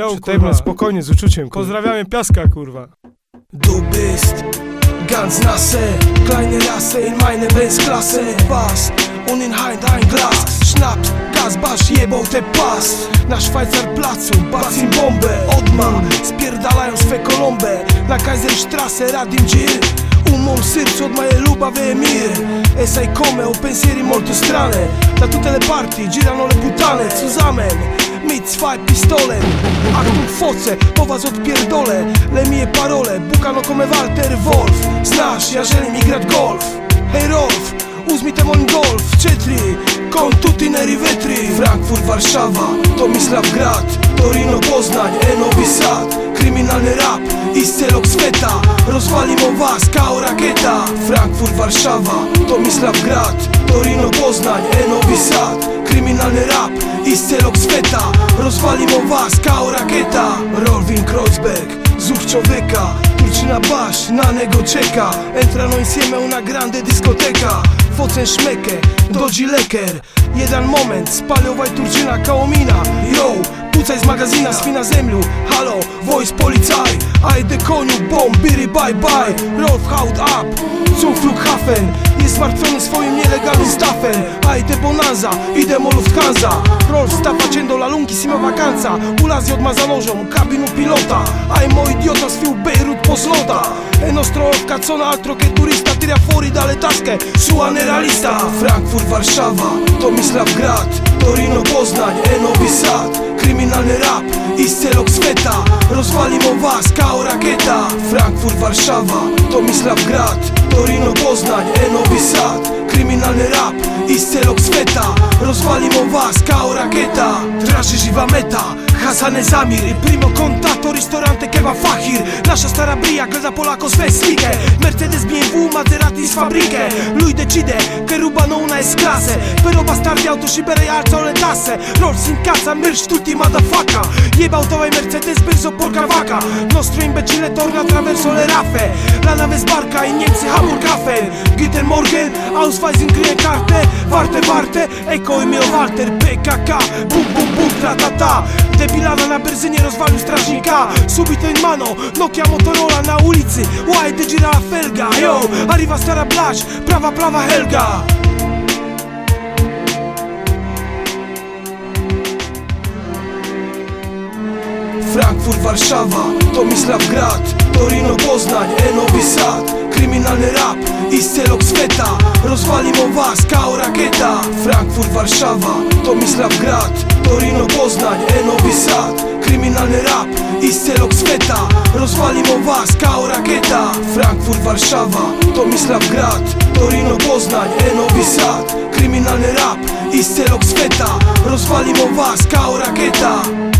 Czytajmy kurwa. spokojnie, z uczuciem. kurwa. Pozdrawiamy Piaska, kurwa. Du bist ganz nasse, kleine Rasse in meine Benz-Klasse. Was? Und in Heim ein Glas. Schnaps, Gas, Basz, jebał te pas. Na Szwajcarplacu, bac im bombę. Odma, spierdalają swe kolombe. Na Kaiserstrasse, radim Gil. U mom srcu od moje ljubavi mir E sai come ho pensieri molto strane Da tutte le parti girano le puttane Zusammen mit zwei pistolen Achtung foce, po was odpierdolę. Le mie parole, bukano come Walter Wolf. Znasz, ja żelim igrać golf. Hej Rolf, uzmite moim golf. Czetri, con tutti neri vetri Frankfurt, Warszawa, Tomislavgrad Torino, Poznań, Novi Sad. Kryminalny rap i scelok sveta Rozwalimo was kao rakieta. Frankfurt, Warszawa, Tomislavgrad Torino, Poznań, Novi Sad. Kryminalny rap i Rozwalimo was kao rakieta. Rolvin Kreuzberg, zuch człowieka. Turczyna basz, na niego czeka. Entrano insieme una grande discoteca Focen szmekę, dodzi leker. Jeden moment, spaliowaj Turczyna kaomina Yo, pucaj z magazyna, swina zemlu Halo, voice policaj. Ajde koniu, bomb, biry, bye bye. Rolf, haut up, zum Flughafen Jest zmartwiony swoim nielegalnym stafem. Ajde bonanza, idę mo Lufthansa Rolf stawa cię do lalunki, sima vacanza. Ulazi odmaza nożą, kabinu pilota. Aj mo idiota sfiu Beirut poslota E nostro cazzo altro che turista. Tira fuori dalle tasche, sua nerealista Frankfurt, Warszawa, Tomislavgrad Torino, Poznań, e Novi Sad. Kryminalny rap i scelok sveta Rozwalimo was kao rakieta. Frankfurt, Warszawa, Tomislavgrad Torino, Poznań, Was kao rakieta Traży żywa meta Hasane Zamir. Primo contatto ristorante kebab Fahir. Nasza stara bria gleda Polako sve slike Mercedes, BMW, Maserati z fabrykę Lui decide che rubano una S-classe. Però bastardi autoscibere alzano le tasse. Rolls in casa, merch tutti motherfucker. Jebał to Mercedes, perso porca vaca Nostro imbecille torna attraverso le raffe. La nave sbarca i Niemcy Hamburghafen Guten Morgen, Ausweisen, Krienkarte Warte, warte, ecco il mio Walter PKK, bum bum bum, tra ta ta. Debilana na benzynie rozwalił strażnika. Subito in mano, Nokia Motorola na ulicy. Wide gira felga, yo Arriva stara blać, prawa, prawa Helga. Frankfurt, Warszawa, Торино Познај е нови сад Криминален рап из целог света. Розвалимо вас као ракета. Франкфурт, Варшава, Томислав град Торино Познај е нови сад Криминален рап из целог света. Розвалимо вас као ракета. Франкфурт, Варшава, Томислав град Торино Познај е нови сад Криминален рап из целог света. Розвалимо вас као ракета.